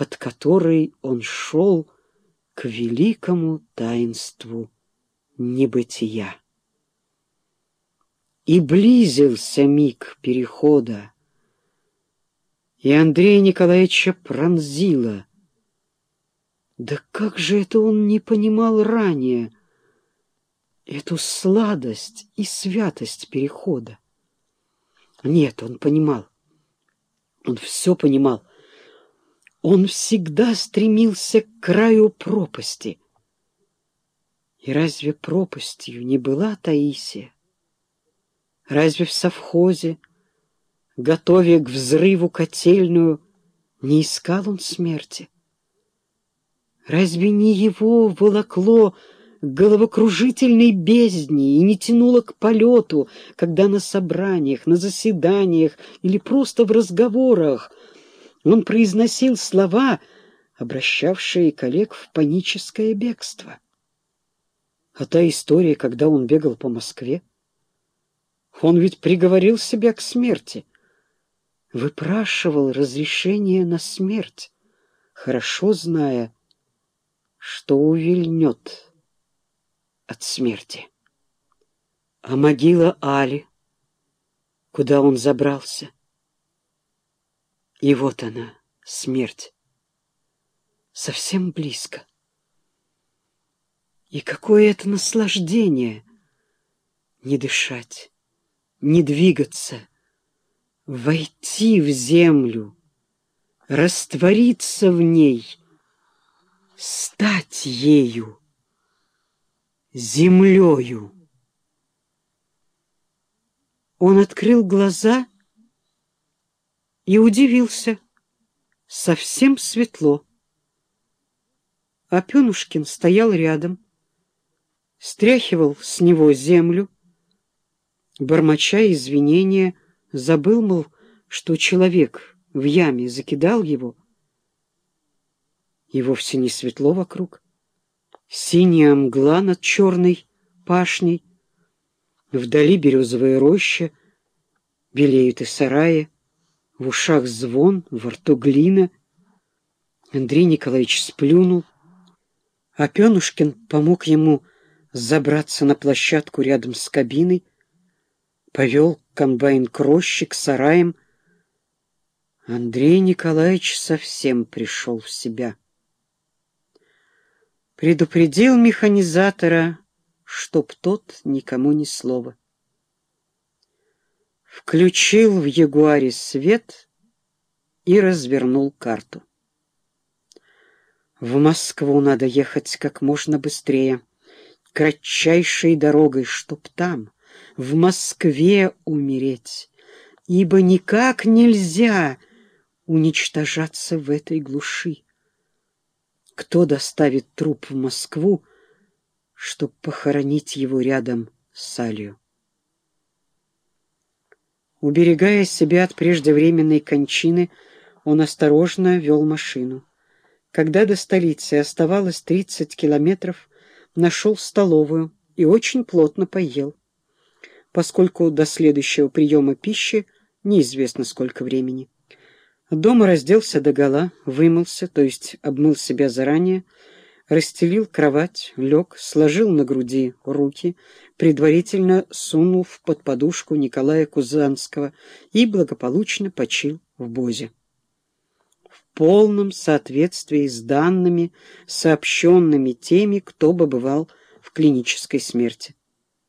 под которой он шел к великому таинству небытия. И близился миг перехода, и Андрея Николаевича пронзило. Да как же это он не понимал ранее, эту сладость и святость перехода? Нет, он понимал. Он все понимал. Он всегда стремился к краю пропасти. И разве пропастью не была Таисия? Разве в совхозе, готовя к взрыву котельную, не искал он смерти? Разве не его волокло к головокружительной бездне и не тянуло к полету, когда на собраниях, на заседаниях или просто в разговорах он произносил слова, обращавшие коллег в паническое бегство? А та история, когда он бегал по Москве, он ведь приговорил себя к смерти, выпрашивал разрешение на смерть, хорошо зная, что увильнет от смерти. А могила Али, куда он забрался? И вот она, смерть, совсем близко. И какое это наслаждение не дышать, не двигаться, войти в землю, раствориться в ней, стать ею, землею. Он открыл глаза и удивился. Совсем светло. Опенушкин стоял рядом, стряхивал с него землю, бормоча извинения, забыл, мол, что человек в яме закидал его, и вовсе не светло вокруг. Синяя мгла над черной пашней, вдали березовая роща, белеют и сараи, в ушах звон, во рту глина. Андрей Николаевич сплюнул, а Пенушкин помог ему забраться на площадку рядом с кабиной, повел комбайн к роще, к. Андрей Николаевич совсем пришел в себя предупредил механизатора, чтоб тот никому ни слова. Включил в Ягуаре свет и развернул карту. В Москву надо ехать как можно быстрее, кратчайшей дорогой, чтоб там, в Москве умереть, ибо никак нельзя уничтожаться в этой глуши кто доставит труп в Москву, чтобы похоронить его рядом с Салью. Уберегая себя от преждевременной кончины, он осторожно вел машину. Когда до столицы оставалось 30 километров, нашел столовую и очень плотно поел, поскольку до следующего приема пищи неизвестно сколько времени. Дома разделся догола, вымылся, то есть обмыл себя заранее, расстелил кровать, лег, сложил на груди руки, предварительно сунув под подушку Николая Кузанского и благополучно почил в Бозе. В полном соответствии с данными, сообщенными теми, кто бы бывал в клинической смерти.